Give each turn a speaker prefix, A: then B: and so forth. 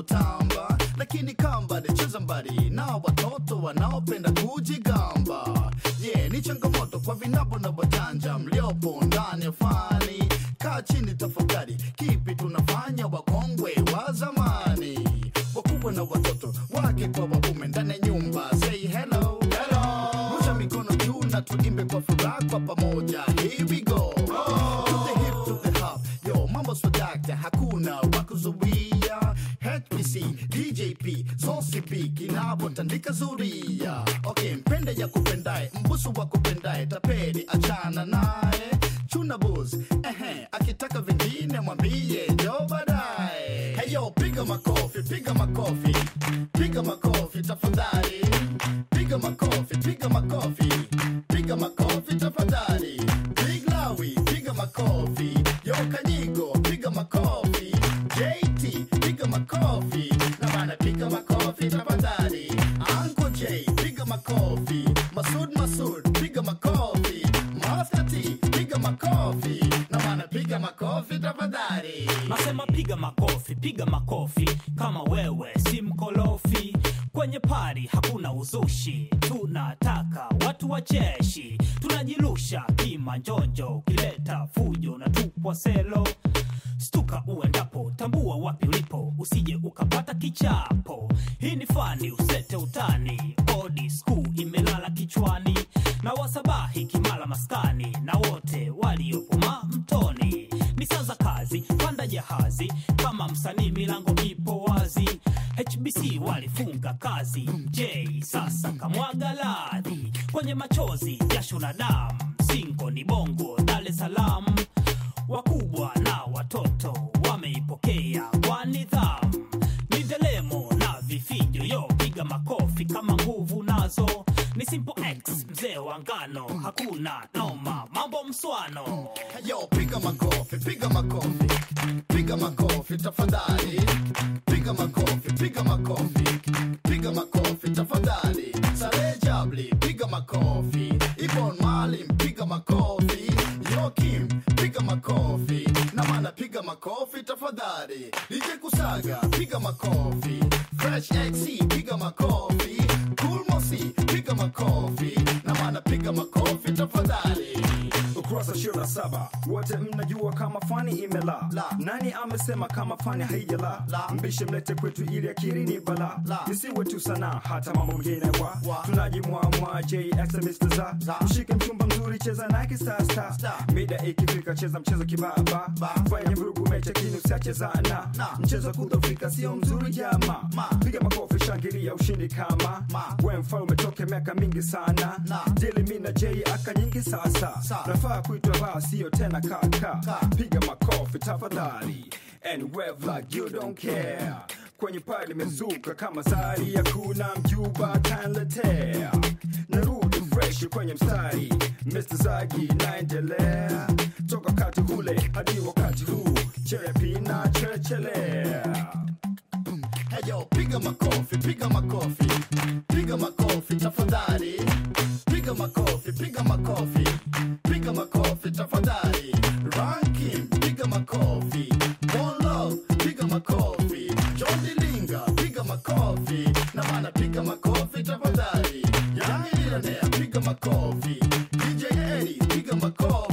A: inavyotamba lakini kamba licheza mbali. Na watoto wanaopenda kujigamba. Yeah, ni changamoto kwa vinabo na wajanja. Mliopo ndani fani. Kaa chini tafakari. Kipi tunafanya wakongwe wa zamani? Wakubwa na watoto wake kwa waume ndani ya nyumba. Say hello hello. Rusha mikono juu na tuimbe kwa furaha kwa pamoja Zosipi tandika zuria okay mpende ya kupendae mbusu wa kupendae tapeli achana naye. Chuna buzi ehe akitaka vingine mwambie jo baadaye heyo piga makofi piga makofi piga makofi tafadhali. Piga makofi piga makofi piga makofi tafadhali. Big lawi piga makofi makofi tafadhali. Anko j piga makofi. Masud masud piga makofi. Master t piga makofi. Piga makofi
B: nasema piga makofi piga makofi. Kama wewe si mkolofi kwenye pari hakuna uzushi. Tunataka watu wacheshi. Tunajirusha kimanjonjo ukileta fujo na tupwa selo usije ukapata kichapo. Hii ni fani usete utani. Odi skuu imelala kichwani. Na wasabahi kimala maskani. Na wote waliopuma mtoni. Ni saa za kazi panda jahazi. Kama msanii milango ipo wazi. Hbc walifunga kazi. J sasa kamwaga ladhi kwenye machozi jasho na damu. Singo ni bongo dar es salaam. Wakubwa na watoto wameipokea hakuna noma mambo mswano
A: Yo, piga makofi, piga makofi, piga makofi tafadhali, piga makofi, piga makofi, piga makofi tafadhali. Sare Jabli, piga makofi, Ibon Malim, piga makofi, Yokim, piga makofi, Namana, piga makofi tafadhali. DJ Kusaga, piga makofi, Fresh XC, piga makofi, piga makofi tafadhali.
C: ukurasa ishirini na saba wote mnajua kama fani imela
A: La.
C: nani amesema kama fani haijala
A: La.
C: mbishe mlete kwetu ili akiri ni bala
A: La.
C: isiwe tu sana hata mambo mengine wa
A: Wa.
C: tunajimwamwa jx Mr. za
A: Za.
C: mshike mchumba mzuri cheza nake sasa mida ikifika cheza mchezo kibaba
A: Ba.
C: fanya vurugu mecha kini usiachezana
A: Na.
C: mchezo kudhofika sio mzuri jama
A: Ma.
C: piga makofi shangilia ushindi kama
A: Ma.
C: We mfalme toke miaka mingi sana.
A: Na.
C: dili mi na jei aka nyingi sasa.
A: Sa.
C: nafaa kuitwa baa sio tena kaka.
A: Ka.
C: piga makofi tafadhali. And wave like you don't care. Kwenye pale limezuka kama sari ya kuna mjuba kanletea. Narudi fresh kwenye mstari. Mr. Zagi naendelea. Toka wakati ule hadi wakati huu. Cherepi
A: piga makofi, piga makofi, piga makofi tafadhali, piga makofi, piga makofi, piga makofi tafadhali. Ranking, piga makofi, Love, piga makofi, John Dilinga, piga makofi, na mana piga makofi tafadhali. Yangi Millionaire, piga makofi, DJ Eddie, piga makofi,